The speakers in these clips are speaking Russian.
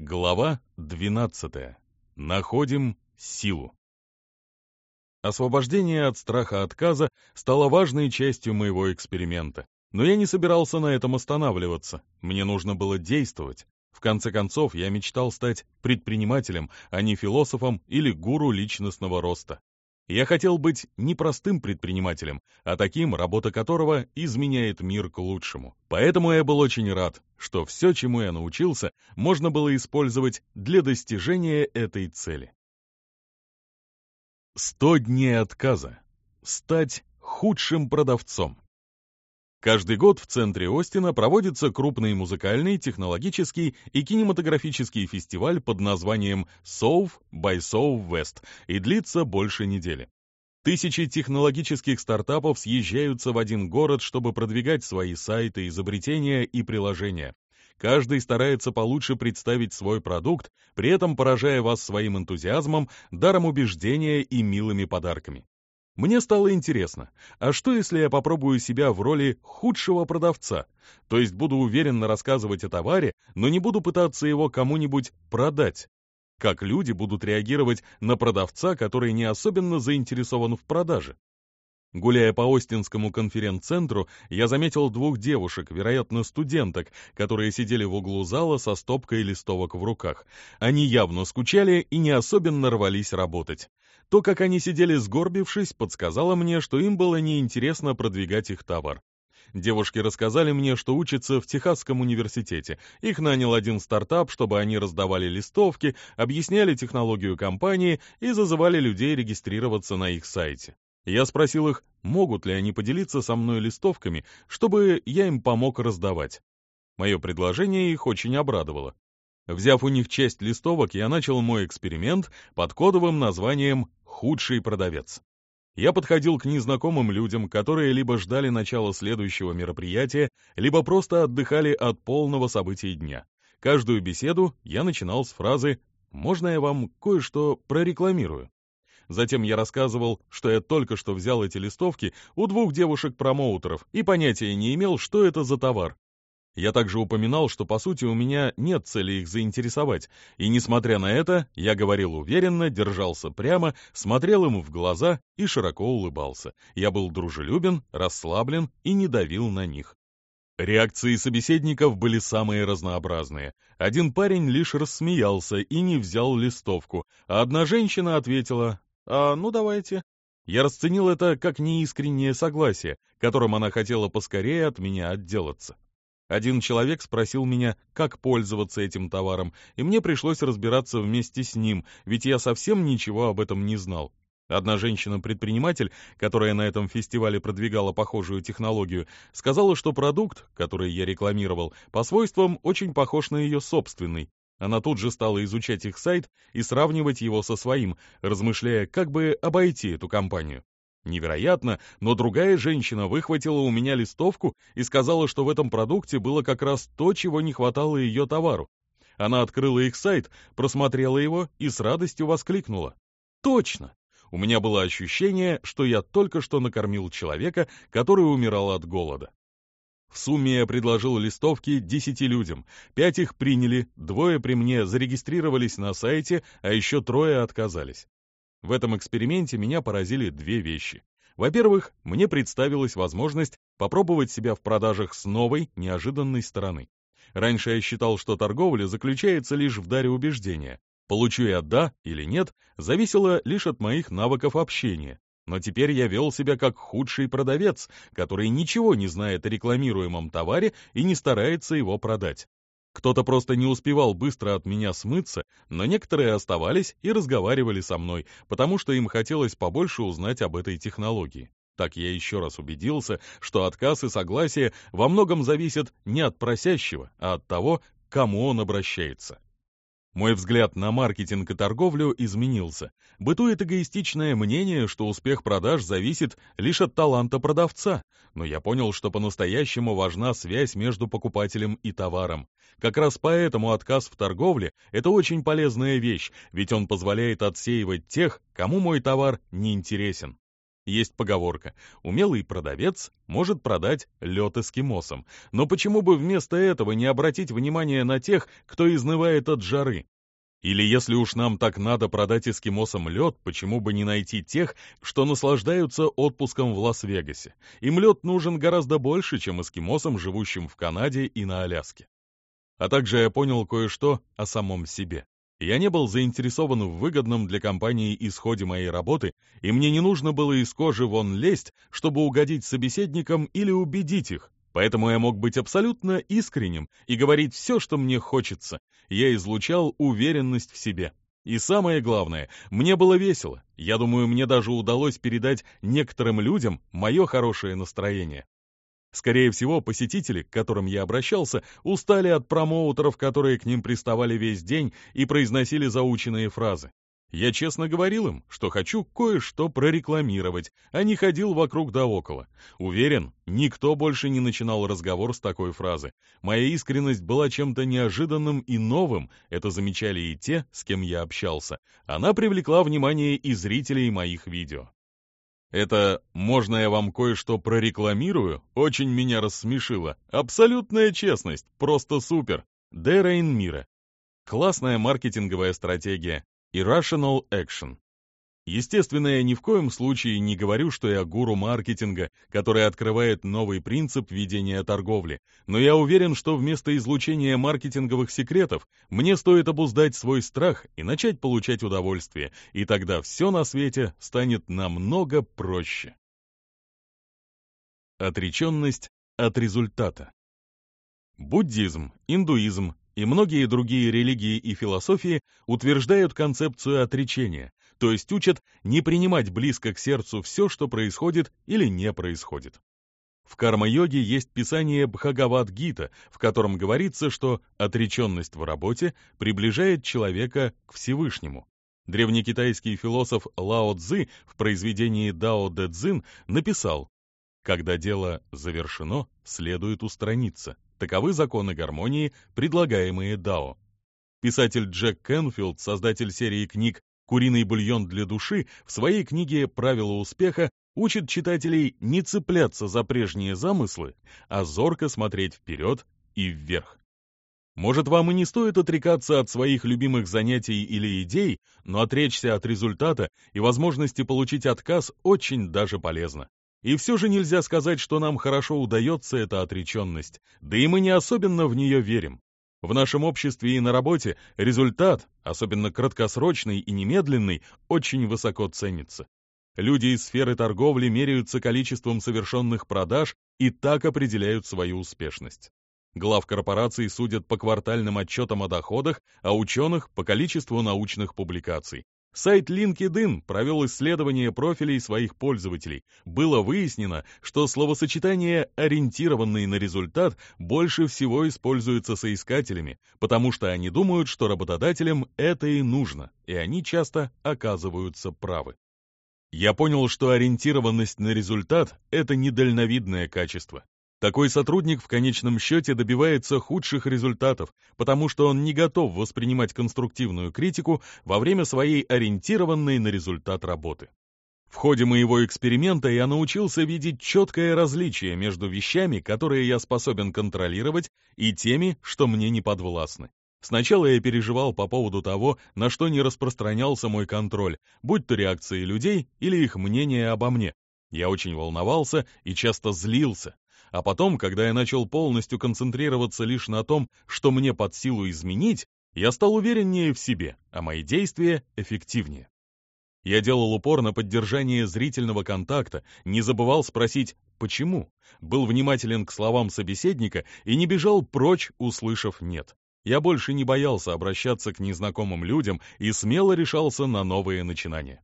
Глава 12. Находим силу. Освобождение от страха отказа стало важной частью моего эксперимента. Но я не собирался на этом останавливаться. Мне нужно было действовать. В конце концов, я мечтал стать предпринимателем, а не философом или гуру личностного роста. Я хотел быть не простым предпринимателем, а таким, работа которого изменяет мир к лучшему. Поэтому я был очень рад, что все, чему я научился, можно было использовать для достижения этой цели. 100 дней отказа. Стать худшим продавцом. Каждый год в центре Остина проводится крупный музыкальный, технологический и кинематографический фестиваль под названием South by Southwest и длится больше недели. Тысячи технологических стартапов съезжаются в один город, чтобы продвигать свои сайты, изобретения и приложения. Каждый старается получше представить свой продукт, при этом поражая вас своим энтузиазмом, даром убеждения и милыми подарками. Мне стало интересно, а что если я попробую себя в роли худшего продавца? То есть буду уверенно рассказывать о товаре, но не буду пытаться его кому-нибудь продать. Как люди будут реагировать на продавца, который не особенно заинтересован в продаже? Гуляя по Остинскому конференц-центру, я заметил двух девушек, вероятно, студенток, которые сидели в углу зала со стопкой листовок в руках. Они явно скучали и не особенно рвались работать. То, как они сидели сгорбившись, подсказало мне, что им было неинтересно продвигать их товар. Девушки рассказали мне, что учатся в Техасском университете. Их нанял один стартап, чтобы они раздавали листовки, объясняли технологию компании и зазывали людей регистрироваться на их сайте. Я спросил их, могут ли они поделиться со мной листовками, чтобы я им помог раздавать. Мое предложение их очень обрадовало. Взяв у них часть листовок, я начал мой эксперимент под кодовым названием «Худший продавец». Я подходил к незнакомым людям, которые либо ждали начала следующего мероприятия, либо просто отдыхали от полного события дня. Каждую беседу я начинал с фразы «Можно я вам кое-что прорекламирую?» Затем я рассказывал, что я только что взял эти листовки у двух девушек-промоутеров и понятия не имел, что это за товар. Я также упоминал, что по сути у меня нет цели их заинтересовать, и несмотря на это, я говорил уверенно, держался прямо, смотрел им в глаза и широко улыбался. Я был дружелюбен, расслаблен и не давил на них. Реакции собеседников были самые разнообразные. Один парень лишь рассмеялся и не взял листовку, а одна женщина ответила «А, ну давайте». Я расценил это как неискреннее согласие, которым она хотела поскорее от меня отделаться. Один человек спросил меня, как пользоваться этим товаром, и мне пришлось разбираться вместе с ним, ведь я совсем ничего об этом не знал. Одна женщина-предприниматель, которая на этом фестивале продвигала похожую технологию, сказала, что продукт, который я рекламировал, по свойствам очень похож на ее собственный. Она тут же стала изучать их сайт и сравнивать его со своим, размышляя, как бы обойти эту компанию. Невероятно, но другая женщина выхватила у меня листовку и сказала, что в этом продукте было как раз то, чего не хватало ее товару. Она открыла их сайт, просмотрела его и с радостью воскликнула. «Точно! У меня было ощущение, что я только что накормил человека, который умирал от голода». В сумме я предложил листовки десяти людям. Пять их приняли, двое при мне зарегистрировались на сайте, а еще трое отказались. В этом эксперименте меня поразили две вещи. Во-первых, мне представилась возможность попробовать себя в продажах с новой, неожиданной стороны. Раньше я считал, что торговля заключается лишь в даре убеждения. Получу я «да» или «нет» зависело лишь от моих навыков общения. Но теперь я вел себя как худший продавец, который ничего не знает о рекламируемом товаре и не старается его продать. Кто-то просто не успевал быстро от меня смыться, но некоторые оставались и разговаривали со мной, потому что им хотелось побольше узнать об этой технологии. Так я еще раз убедился, что отказ и согласие во многом зависят не от просящего, а от того, к кому он обращается. Мой взгляд на маркетинг и торговлю изменился. Бытует эгоистичное мнение, что успех продаж зависит лишь от таланта продавца, но я понял, что по-настоящему важна связь между покупателем и товаром. Как раз поэтому отказ в торговле – это очень полезная вещь, ведь он позволяет отсеивать тех, кому мой товар не интересен. Есть поговорка «умелый продавец может продать лед эскимосам». Но почему бы вместо этого не обратить внимание на тех, кто изнывает от жары? Или если уж нам так надо продать эскимосам лед, почему бы не найти тех, что наслаждаются отпуском в Лас-Вегасе? Им лед нужен гораздо больше, чем эскимосам, живущим в Канаде и на Аляске. А также я понял кое-что о самом себе. Я не был заинтересован в выгодном для компании исходе моей работы, и мне не нужно было из кожи вон лезть, чтобы угодить собеседникам или убедить их. Поэтому я мог быть абсолютно искренним и говорить все, что мне хочется. Я излучал уверенность в себе. И самое главное, мне было весело. Я думаю, мне даже удалось передать некоторым людям мое хорошее настроение. Скорее всего, посетители, к которым я обращался, устали от промоутеров, которые к ним приставали весь день и произносили заученные фразы. Я честно говорил им, что хочу кое-что прорекламировать, а не ходил вокруг да около. Уверен, никто больше не начинал разговор с такой фразы. Моя искренность была чем-то неожиданным и новым, это замечали и те, с кем я общался. Она привлекла внимание и зрителей моих видео. Это «можно я вам кое-что прорекламирую» очень меня рассмешило. Абсолютная честность, просто супер. Дэрейн Мира. Классная маркетинговая стратегия. Irrational Action. Естественно, я ни в коем случае не говорю, что я гуру маркетинга, который открывает новый принцип ведения торговли, но я уверен, что вместо излучения маркетинговых секретов мне стоит обуздать свой страх и начать получать удовольствие, и тогда все на свете станет намного проще. Отреченность от результата. Буддизм, индуизм и многие другие религии и философии утверждают концепцию отречения, то есть учат не принимать близко к сердцу все, что происходит или не происходит. В карма-йоге есть писание Бхагавад-гита, в котором говорится, что отреченность в работе приближает человека к Всевышнему. Древнекитайский философ Лао Цзы в произведении Дао Дэ Цзин написал «Когда дело завершено, следует устраниться. Таковы законы гармонии, предлагаемые Дао». Писатель Джек Кенфилд, создатель серии книг «Куриный бульон для души» в своей книге «Правила успеха» учит читателей не цепляться за прежние замыслы, а зорко смотреть вперед и вверх. Может, вам и не стоит отрекаться от своих любимых занятий или идей, но отречься от результата и возможности получить отказ очень даже полезно. И все же нельзя сказать, что нам хорошо удается эта отреченность, да и мы не особенно в нее верим. В нашем обществе и на работе результат, особенно краткосрочный и немедленный, очень высоко ценится. Люди из сферы торговли меряются количеством совершенных продаж и так определяют свою успешность. Глав корпораций судят по квартальным отчетам о доходах, а ученых — по количеству научных публикаций. Сайт LinkedIn провел исследование профилей своих пользователей. Было выяснено, что словосочетание «ориентированный на результат» больше всего используется соискателями, потому что они думают, что работодателям это и нужно, и они часто оказываются правы. Я понял, что ориентированность на результат – это недальновидное качество. Такой сотрудник в конечном счете добивается худших результатов, потому что он не готов воспринимать конструктивную критику во время своей ориентированной на результат работы. В ходе моего эксперимента я научился видеть четкое различие между вещами, которые я способен контролировать, и теми, что мне не подвластны. Сначала я переживал по поводу того, на что не распространялся мой контроль, будь то реакции людей или их мнение обо мне. Я очень волновался и часто злился, а потом, когда я начал полностью концентрироваться лишь на том, что мне под силу изменить, я стал увереннее в себе, а мои действия эффективнее. Я делал упор на поддержание зрительного контакта, не забывал спросить «почему?», был внимателен к словам собеседника и не бежал прочь, услышав «нет». Я больше не боялся обращаться к незнакомым людям и смело решался на новые начинания.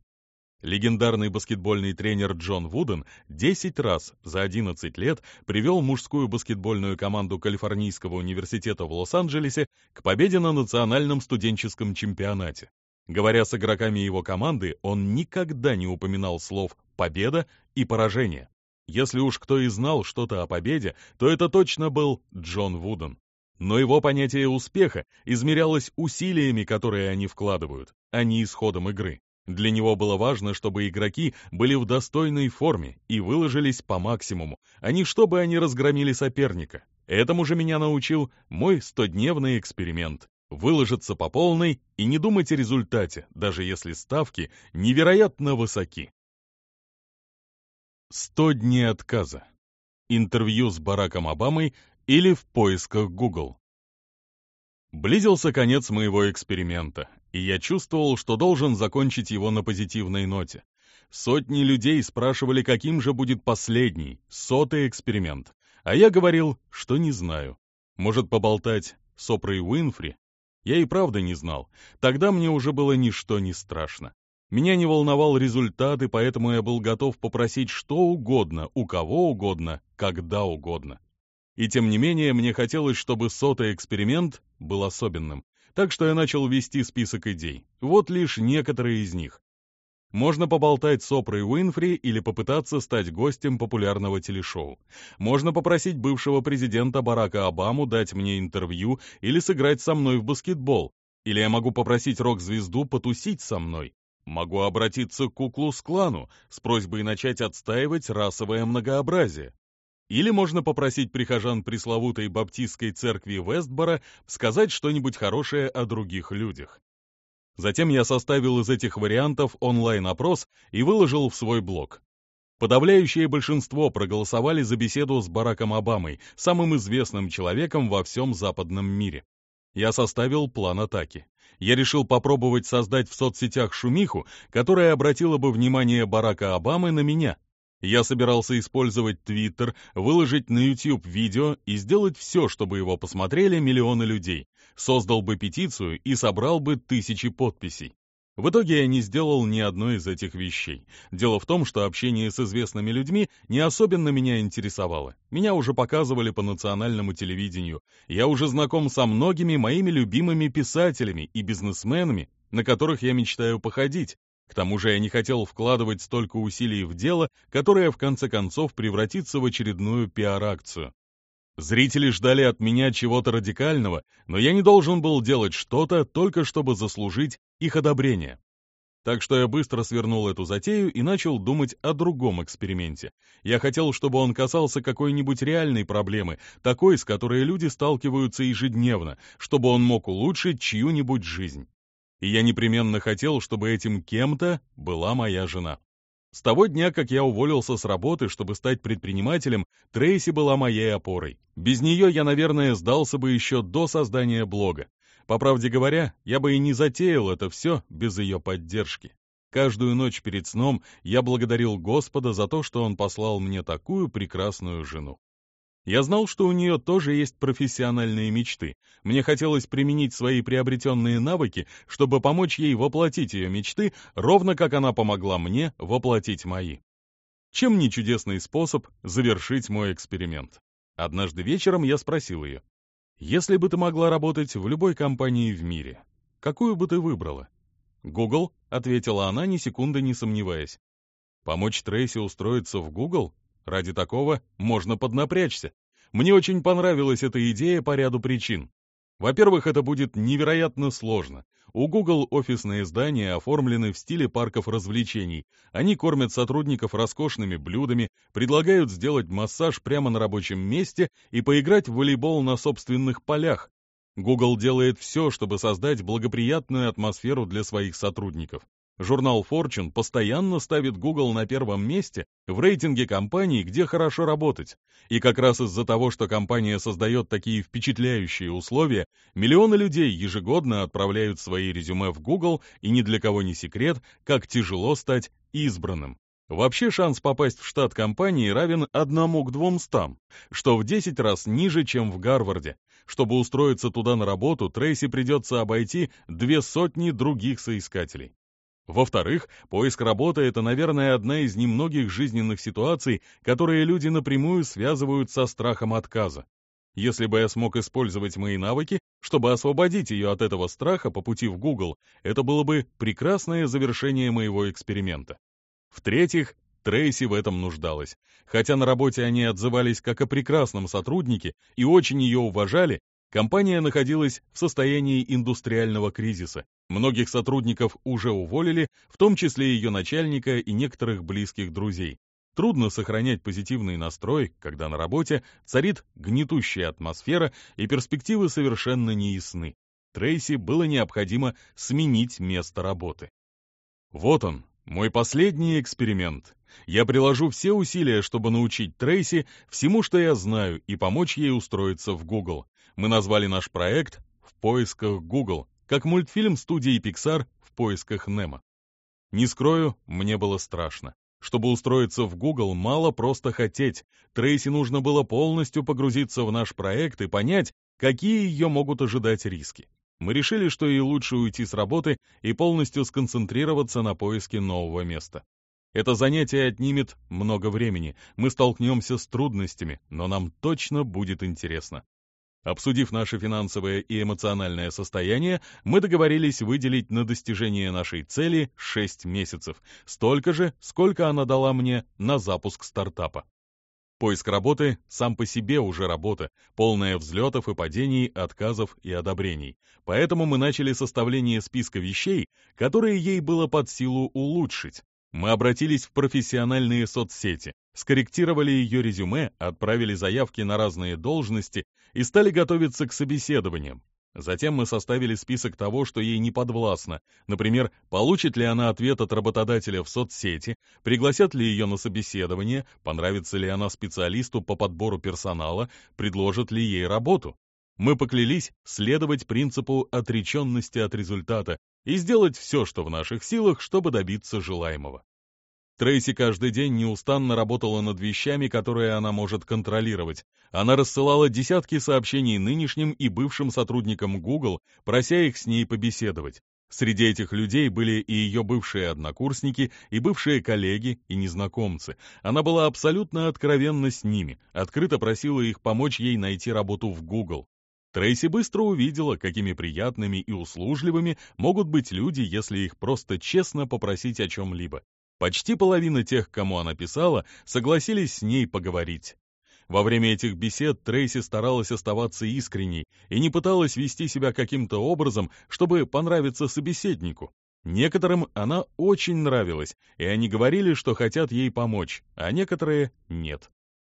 Легендарный баскетбольный тренер Джон Вуден 10 раз за 11 лет привел мужскую баскетбольную команду Калифорнийского университета в Лос-Анджелесе к победе на национальном студенческом чемпионате. Говоря с игроками его команды, он никогда не упоминал слов «победа» и «поражение». Если уж кто и знал что-то о победе, то это точно был Джон Вуден. Но его понятие успеха измерялось усилиями, которые они вкладывают, а не исходом игры. Для него было важно, чтобы игроки были в достойной форме и выложились по максимуму, а не чтобы они разгромили соперника. Этому же меня научил мой стодневный эксперимент. Выложиться по полной и не думать о результате, даже если ставки невероятно высоки. 100 дней отказа. Интервью с Бараком Обамой или в поисках Google. Близился конец моего эксперимента, и я чувствовал, что должен закончить его на позитивной ноте. Сотни людей спрашивали, каким же будет последний, сотый эксперимент, а я говорил, что не знаю. Может поболтать с Опрой Уинфри? Я и правда не знал. Тогда мне уже было ничто не страшно. Меня не волновал результат, и поэтому я был готов попросить что угодно, у кого угодно, когда угодно. И тем не менее, мне хотелось, чтобы сотый эксперимент был особенным. Так что я начал вести список идей. Вот лишь некоторые из них. Можно поболтать с Опрой Уинфри или попытаться стать гостем популярного телешоу. Можно попросить бывшего президента Барака Обаму дать мне интервью или сыграть со мной в баскетбол. Или я могу попросить рок-звезду потусить со мной. Могу обратиться к Куклус-клану с просьбой начать отстаивать расовое многообразие. Или можно попросить прихожан пресловутой баптистской церкви Вестбора сказать что-нибудь хорошее о других людях. Затем я составил из этих вариантов онлайн-опрос и выложил в свой блог. Подавляющее большинство проголосовали за беседу с Бараком Обамой, самым известным человеком во всем западном мире. Я составил план атаки. Я решил попробовать создать в соцсетях шумиху, которая обратила бы внимание Барака Обамы на меня, я собирался использовать Twitter, выложить на YouTube видео и сделать все, чтобы его посмотрели миллионы людей. Создал бы петицию и собрал бы тысячи подписей. В итоге я не сделал ни одной из этих вещей. Дело в том, что общение с известными людьми не особенно меня интересовало. Меня уже показывали по национальному телевидению. Я уже знаком со многими моими любимыми писателями и бизнесменами, на которых я мечтаю походить, к тому же я не хотел вкладывать столько усилий в дело, которое в конце концов превратится в очередную пиар-акцию. Зрители ждали от меня чего-то радикального, но я не должен был делать что-то, только чтобы заслужить их одобрение. Так что я быстро свернул эту затею и начал думать о другом эксперименте. Я хотел, чтобы он касался какой-нибудь реальной проблемы, такой, с которой люди сталкиваются ежедневно, чтобы он мог улучшить чью-нибудь жизнь и я непременно хотел, чтобы этим кем-то была моя жена. С того дня, как я уволился с работы, чтобы стать предпринимателем, Трейси была моей опорой. Без нее я, наверное, сдался бы еще до создания блога. По правде говоря, я бы и не затеял это все без ее поддержки. Каждую ночь перед сном я благодарил Господа за то, что Он послал мне такую прекрасную жену. Я знал, что у нее тоже есть профессиональные мечты. Мне хотелось применить свои приобретенные навыки, чтобы помочь ей воплотить ее мечты, ровно как она помогла мне воплотить мои. Чем не чудесный способ завершить мой эксперимент? Однажды вечером я спросил ее, «Если бы ты могла работать в любой компании в мире, какую бы ты выбрала?» «Google», — ответила она, ни секунды не сомневаясь. «Помочь Трейси устроиться в Google? Ради такого можно поднапрячься. Мне очень понравилась эта идея по ряду причин. Во-первых, это будет невероятно сложно. У Google офисные здания оформлены в стиле парков развлечений. Они кормят сотрудников роскошными блюдами, предлагают сделать массаж прямо на рабочем месте и поиграть в волейбол на собственных полях. Google делает все, чтобы создать благоприятную атмосферу для своих сотрудников. Журнал Fortune постоянно ставит Google на первом месте в рейтинге компаний, где хорошо работать. И как раз из-за того, что компания создает такие впечатляющие условия, миллионы людей ежегодно отправляют свои резюме в Google, и ни для кого не секрет, как тяжело стать избранным. Вообще шанс попасть в штат компании равен одному к двумстам, что в 10 раз ниже, чем в Гарварде. Чтобы устроиться туда на работу, Трейси придется обойти две сотни других соискателей. Во-вторых, поиск работы — это, наверное, одна из немногих жизненных ситуаций, которые люди напрямую связывают со страхом отказа. Если бы я смог использовать мои навыки, чтобы освободить ее от этого страха по пути в Google, это было бы прекрасное завершение моего эксперимента. В-третьих, Трейси в этом нуждалась. Хотя на работе они отзывались как о прекрасном сотруднике и очень ее уважали, Компания находилась в состоянии индустриального кризиса. Многих сотрудников уже уволили, в том числе ее начальника и некоторых близких друзей. Трудно сохранять позитивный настрой, когда на работе царит гнетущая атмосфера и перспективы совершенно неясны. Трейси было необходимо сменить место работы. Вот он, мой последний эксперимент. Я приложу все усилия, чтобы научить Трейси всему, что я знаю, и помочь ей устроиться в Google. Мы назвали наш проект «В поисках Google», как мультфильм студии Pixar «В поисках Немо». Не скрою, мне было страшно. Чтобы устроиться в Google, мало просто хотеть. Трейси нужно было полностью погрузиться в наш проект и понять, какие ее могут ожидать риски. Мы решили, что ей лучше уйти с работы и полностью сконцентрироваться на поиске нового места. Это занятие отнимет много времени, мы столкнемся с трудностями, но нам точно будет интересно. Обсудив наше финансовое и эмоциональное состояние, мы договорились выделить на достижение нашей цели 6 месяцев, столько же, сколько она дала мне на запуск стартапа. Поиск работы сам по себе уже работа, полная взлетов и падений, отказов и одобрений. Поэтому мы начали составление списка вещей, которые ей было под силу улучшить. Мы обратились в профессиональные соцсети, скорректировали ее резюме, отправили заявки на разные должности и стали готовиться к собеседованиям. Затем мы составили список того, что ей не подвластно. Например, получит ли она ответ от работодателя в соцсети, пригласят ли ее на собеседование, понравится ли она специалисту по подбору персонала, предложат ли ей работу. Мы поклялись следовать принципу отреченности от результата и сделать все, что в наших силах, чтобы добиться желаемого. Трейси каждый день неустанно работала над вещами, которые она может контролировать. Она рассылала десятки сообщений нынешним и бывшим сотрудникам Google, прося их с ней побеседовать. Среди этих людей были и ее бывшие однокурсники, и бывшие коллеги, и незнакомцы. Она была абсолютно откровенна с ними, открыто просила их помочь ей найти работу в Google. Трейси быстро увидела, какими приятными и услужливыми могут быть люди, если их просто честно попросить о чем-либо. Почти половина тех, кому она писала, согласились с ней поговорить. Во время этих бесед Трейси старалась оставаться искренней и не пыталась вести себя каким-то образом, чтобы понравиться собеседнику. Некоторым она очень нравилась, и они говорили, что хотят ей помочь, а некоторые — нет.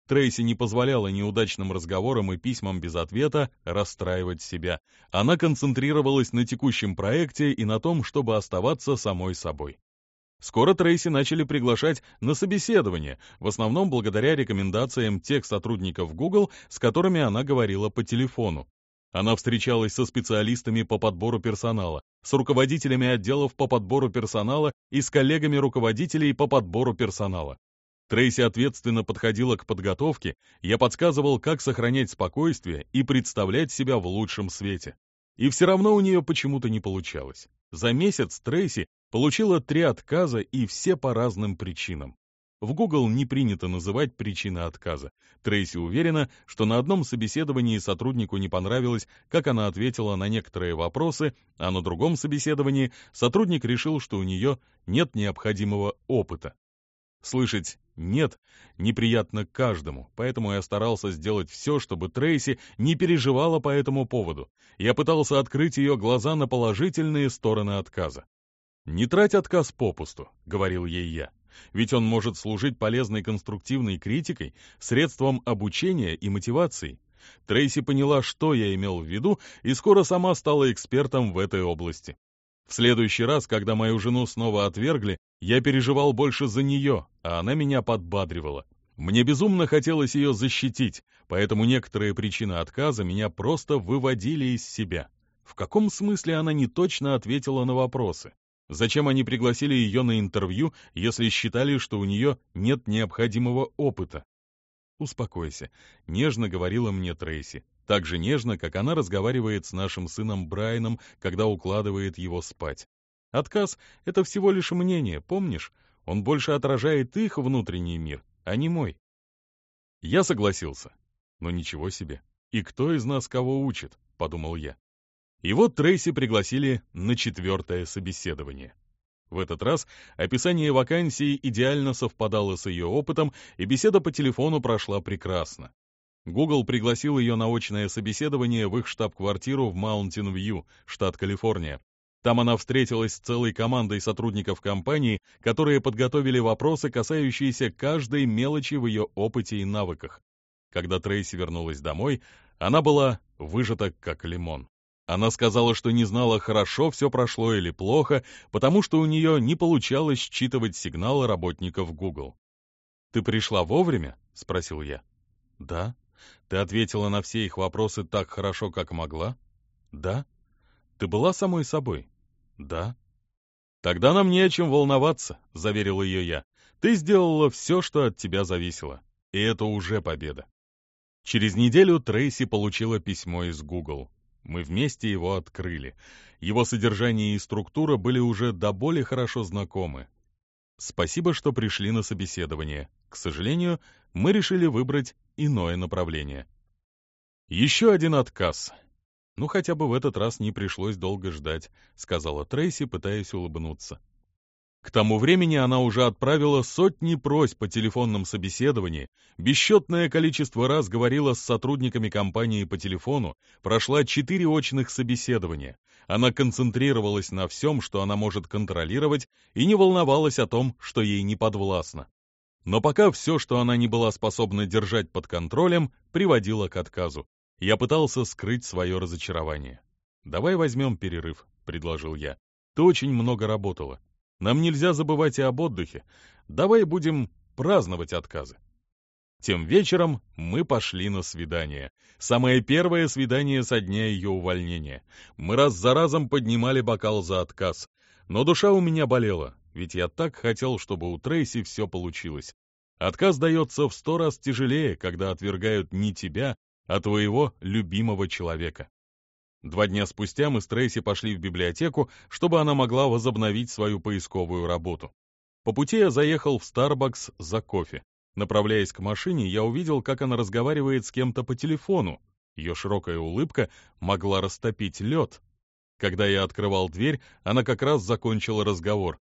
Трейси не позволяла неудачным разговорам и письмам без ответа расстраивать себя. Она концентрировалась на текущем проекте и на том, чтобы оставаться самой собой. Скоро Трейси начали приглашать на собеседование, в основном благодаря рекомендациям тех сотрудников Google, с которыми она говорила по телефону. Она встречалась со специалистами по подбору персонала, с руководителями отделов по подбору персонала и с коллегами руководителей по подбору персонала. Трейси ответственно подходила к подготовке, я подсказывал, как сохранять спокойствие и представлять себя в лучшем свете. И все равно у нее почему-то не получалось. За месяц Трейси получила три отказа и все по разным причинам. В Google не принято называть причины отказа. Трейси уверена, что на одном собеседовании сотруднику не понравилось, как она ответила на некоторые вопросы, а на другом собеседовании сотрудник решил, что у нее нет необходимого опыта. Слышать «нет» неприятно каждому, поэтому я старался сделать все, чтобы Трейси не переживала по этому поводу. Я пытался открыть ее глаза на положительные стороны отказа. «Не трать отказ попусту», — говорил ей я, «ведь он может служить полезной конструктивной критикой, средством обучения и мотивации». Трейси поняла, что я имел в виду, и скоро сама стала экспертом в этой области. В следующий раз, когда мою жену снова отвергли, я переживал больше за нее, а она меня подбадривала. Мне безумно хотелось ее защитить, поэтому некоторые причины отказа меня просто выводили из себя. В каком смысле она не точно ответила на вопросы? Зачем они пригласили ее на интервью, если считали, что у нее нет необходимого опыта? «Успокойся», — нежно говорила мне Трейси так же нежно, как она разговаривает с нашим сыном Брайаном, когда укладывает его спать. Отказ — это всего лишь мнение, помнишь? Он больше отражает их внутренний мир, а не мой. Я согласился. Но ничего себе. И кто из нас кого учит, подумал я. И вот Трейси пригласили на четвертое собеседование. В этот раз описание вакансии идеально совпадало с ее опытом, и беседа по телефону прошла прекрасно. Google пригласил ее на очное собеседование в их штаб-квартиру в Маунтин-Вью, штат Калифорния. Там она встретилась с целой командой сотрудников компании, которые подготовили вопросы, касающиеся каждой мелочи в ее опыте и навыках. Когда Трейси вернулась домой, она была выжата как лимон. Она сказала, что не знала, хорошо все прошло или плохо, потому что у нее не получалось считывать сигналы работников Google. «Ты пришла вовремя?» — спросил я. «Да». «Ты ответила на все их вопросы так хорошо, как могла?» «Да». «Ты была самой собой?» «Да». «Тогда нам не о чем волноваться», — заверил ее я. «Ты сделала все, что от тебя зависело. И это уже победа». Через неделю Трейси получила письмо из Google. Мы вместе его открыли. Его содержание и структура были уже до боли хорошо знакомы. Спасибо, что пришли на собеседование. К сожалению, мы решили выбрать иное направление. Еще один отказ. «Ну, хотя бы в этот раз не пришлось долго ждать», — сказала Трейси, пытаясь улыбнуться. К тому времени она уже отправила сотни просьб по телефонном собеседовании, бесчетное количество раз говорила с сотрудниками компании по телефону, прошла четыре очных собеседования. Она концентрировалась на всем, что она может контролировать, и не волновалась о том, что ей не подвластно. Но пока все, что она не была способна держать под контролем, приводило к отказу. Я пытался скрыть свое разочарование. «Давай возьмем перерыв», — предложил я. «Ты очень много работала. Нам нельзя забывать и об отдыхе. Давай будем праздновать отказы». Тем вечером мы пошли на свидание. Самое первое свидание со дня ее увольнения. Мы раз за разом поднимали бокал за отказ. Но душа у меня болела, ведь я так хотел, чтобы у Трейси все получилось. Отказ дается в сто раз тяжелее, когда отвергают не тебя, а твоего любимого человека. Два дня спустя мы с Трейси пошли в библиотеку, чтобы она могла возобновить свою поисковую работу. По пути я заехал в Starbucks за кофе. Направляясь к машине, я увидел, как она разговаривает с кем-то по телефону. Ее широкая улыбка могла растопить лед. Когда я открывал дверь, она как раз закончила разговор.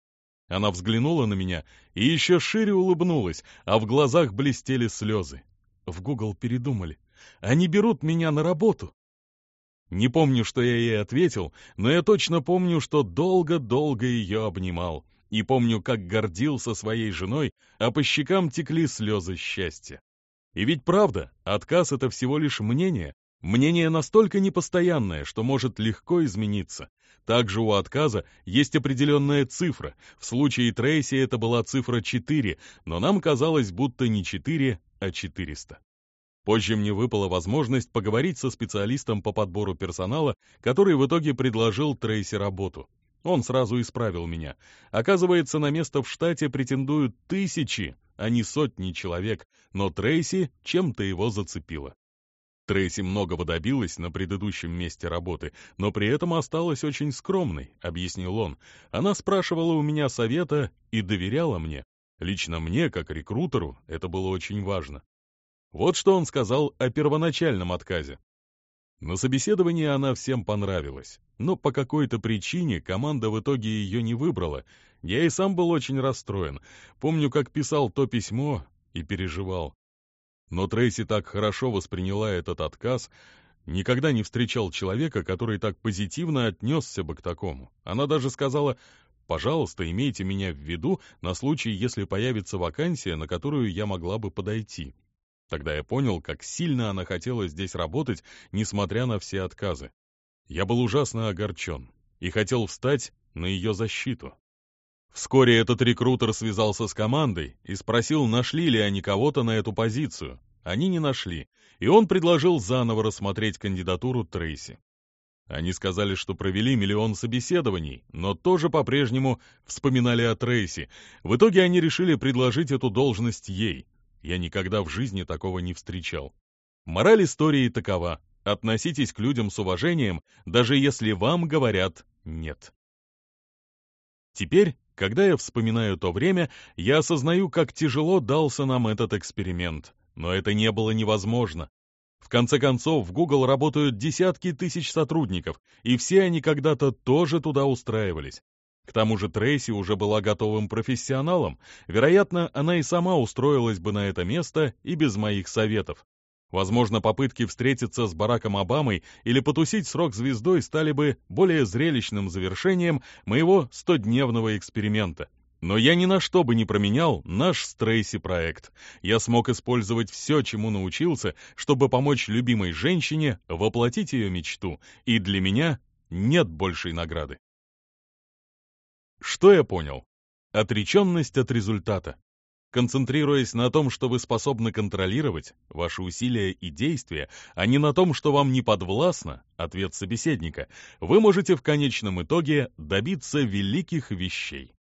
Она взглянула на меня и еще шире улыбнулась, а в глазах блестели слезы. В Google передумали. Они берут меня на работу. Не помню, что я ей ответил, но я точно помню, что долго-долго ее обнимал. И помню, как гордился своей женой, а по щекам текли слезы счастья. И ведь правда, отказ — это всего лишь мнение. Мнение настолько непостоянное, что может легко измениться. Также у отказа есть определенная цифра. В случае Трейси это была цифра 4, но нам казалось, будто не 4, а 400. Позже мне выпала возможность поговорить со специалистом по подбору персонала, который в итоге предложил Трейси работу. Он сразу исправил меня. Оказывается, на место в штате претендуют тысячи, а не сотни человек, но Трейси чем-то его зацепила. Трейси многого добилась на предыдущем месте работы, но при этом осталась очень скромной, объяснил он. Она спрашивала у меня совета и доверяла мне. Лично мне, как рекрутеру, это было очень важно. Вот что он сказал о первоначальном отказе. На собеседовании она всем понравилась, но по какой-то причине команда в итоге ее не выбрала. Я и сам был очень расстроен. Помню, как писал то письмо и переживал. Но Трейси так хорошо восприняла этот отказ, никогда не встречал человека, который так позитивно отнесся бы к такому. Она даже сказала, «Пожалуйста, имейте меня в виду на случай, если появится вакансия, на которую я могла бы подойти». Тогда я понял, как сильно она хотела здесь работать, несмотря на все отказы. Я был ужасно огорчен и хотел встать на ее защиту. Вскоре этот рекрутер связался с командой и спросил, нашли ли они кого-то на эту позицию. Они не нашли, и он предложил заново рассмотреть кандидатуру Трейси. Они сказали, что провели миллион собеседований, но тоже по-прежнему вспоминали о Трейси. В итоге они решили предложить эту должность ей. Я никогда в жизни такого не встречал. Мораль истории такова. Относитесь к людям с уважением, даже если вам говорят «нет». Теперь, когда я вспоминаю то время, я осознаю, как тяжело дался нам этот эксперимент. Но это не было невозможно. В конце концов, в Google работают десятки тысяч сотрудников, и все они когда-то тоже туда устраивались. К тому же Трейси уже была готовым профессионалом. Вероятно, она и сама устроилась бы на это место и без моих советов. Возможно, попытки встретиться с Бараком Обамой или потусить срок звездой стали бы более зрелищным завершением моего стодневного эксперимента. Но я ни на что бы не променял наш с Трейси проект. Я смог использовать все, чему научился, чтобы помочь любимой женщине воплотить ее мечту, и для меня нет большей награды. Что я понял? Отреченность от результата. Концентрируясь на том, что вы способны контролировать, ваши усилия и действия, а не на том, что вам не подвластно, ответ собеседника, вы можете в конечном итоге добиться великих вещей.